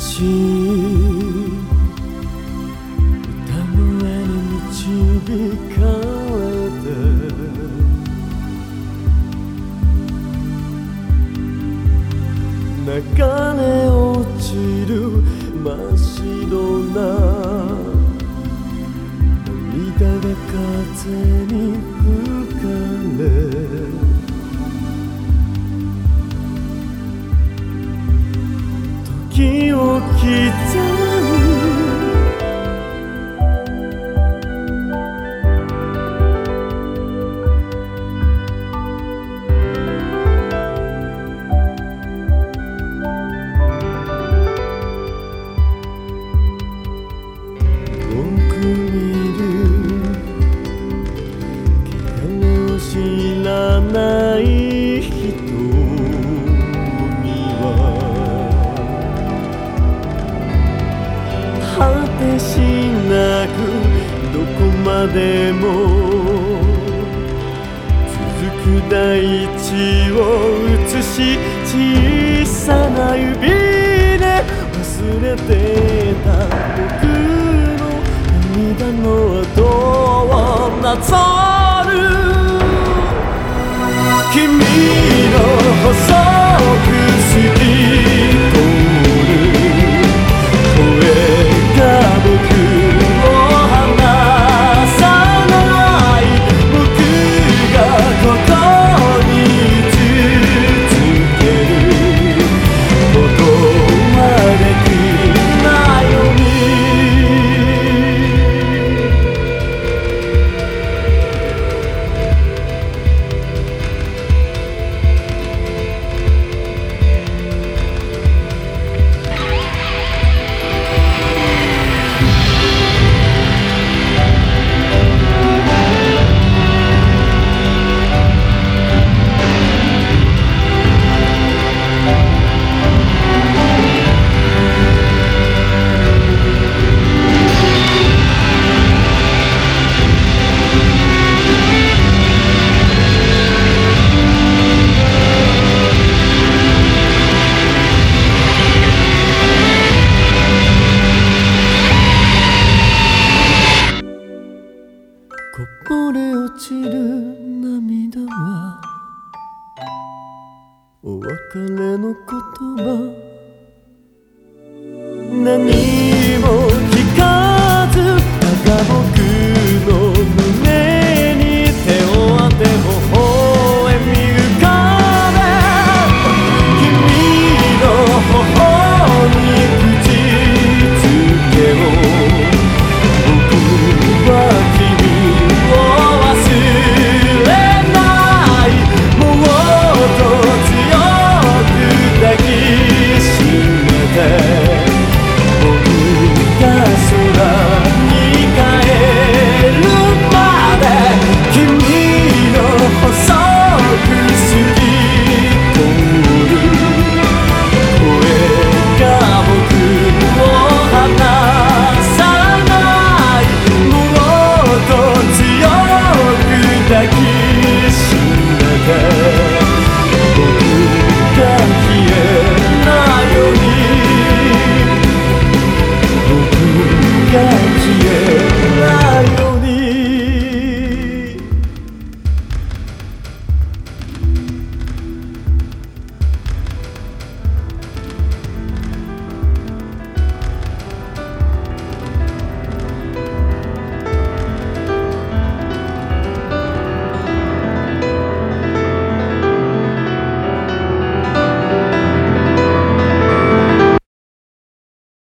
し歌声に導かれて流れ落ちる真っ白な涙が風にない人には果てしなくどこまでも続く大地を映し小さな指で忘れてた僕の涙の跡をなぞ君る涙は。お別れの言葉。何も